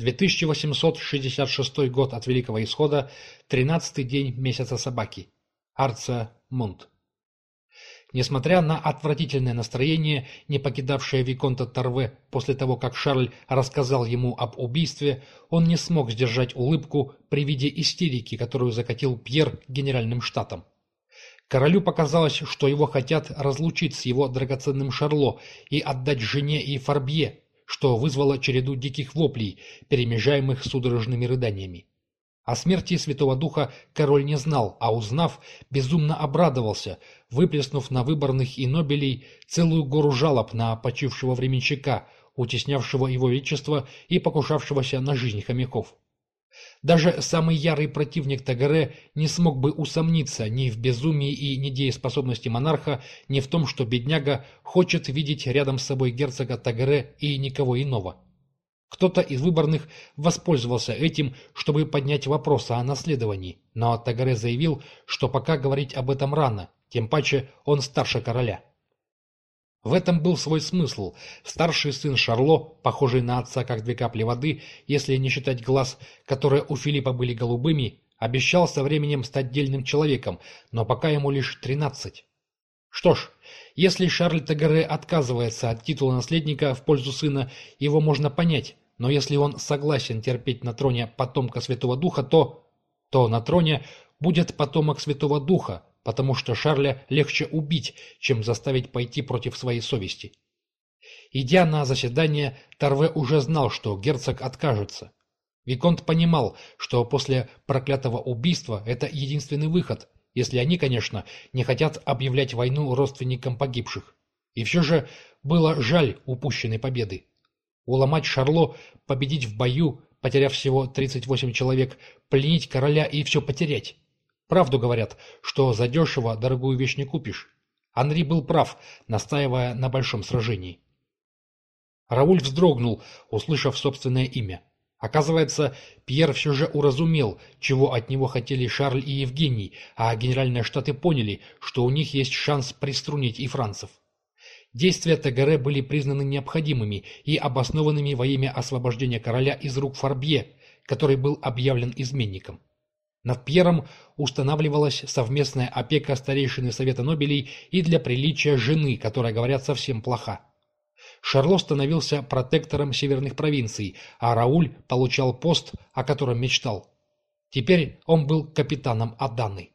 2866 год от Великого Исхода, 13-й день месяца собаки. Арца Мунт. Несмотря на отвратительное настроение, не покидавшее Виконта Торве после того, как Шарль рассказал ему об убийстве, он не смог сдержать улыбку при виде истерики, которую закатил Пьер генеральным штатом. Королю показалось, что его хотят разлучить с его драгоценным Шарло и отдать жене и Фарбье, что вызвало череду диких воплей, перемежаемых судорожными рыданиями. О смерти Святого Духа король не знал, а узнав, безумно обрадовался, выплеснув на выборных и нобелей целую гору жалоб на почившего временщика, утеснявшего его величество и покушавшегося на жизнь хомяков. Даже самый ярый противник Тагаре не смог бы усомниться ни в безумии и недееспособности монарха, ни в том, что бедняга хочет видеть рядом с собой герцога Тагаре и никого иного. Кто-то из выборных воспользовался этим, чтобы поднять вопрос о наследовании, но Тагаре заявил, что пока говорить об этом рано, тем паче он старше короля. В этом был свой смысл. Старший сын Шарло, похожий на отца как две капли воды, если не считать глаз, которые у Филиппа были голубыми, обещал со временем стать дельным человеком, но пока ему лишь тринадцать. Что ж, если Шарль Тагаре отказывается от титула наследника в пользу сына, его можно понять, но если он согласен терпеть на троне потомка Святого Духа, то... то на троне будет потомок Святого Духа, потому что Шарля легче убить, чем заставить пойти против своей совести. Идя на заседание, Торве уже знал, что герцог откажется. Виконт понимал, что после проклятого убийства это единственный выход, если они, конечно, не хотят объявлять войну родственникам погибших. И все же было жаль упущенной победы. Уломать Шарло, победить в бою, потеряв всего 38 человек, пленить короля и все потерять. Правду говорят, что задешево дорогую вещь не купишь. Анри был прав, настаивая на большом сражении. Рауль вздрогнул, услышав собственное имя. Оказывается, Пьер все же уразумел, чего от него хотели Шарль и Евгений, а генеральные штаты поняли, что у них есть шанс приструнить и францев. Действия Тагаре были признаны необходимыми и обоснованными во имя освобождения короля из рук Фарбье, который был объявлен изменником. Над Пьером устанавливалась совместная опека старейшины Совета Нобелей и для приличия жены, которая, говорят, совсем плоха. Шарло становился протектором северных провинций, а Рауль получал пост, о котором мечтал. Теперь он был капитаном Аданы.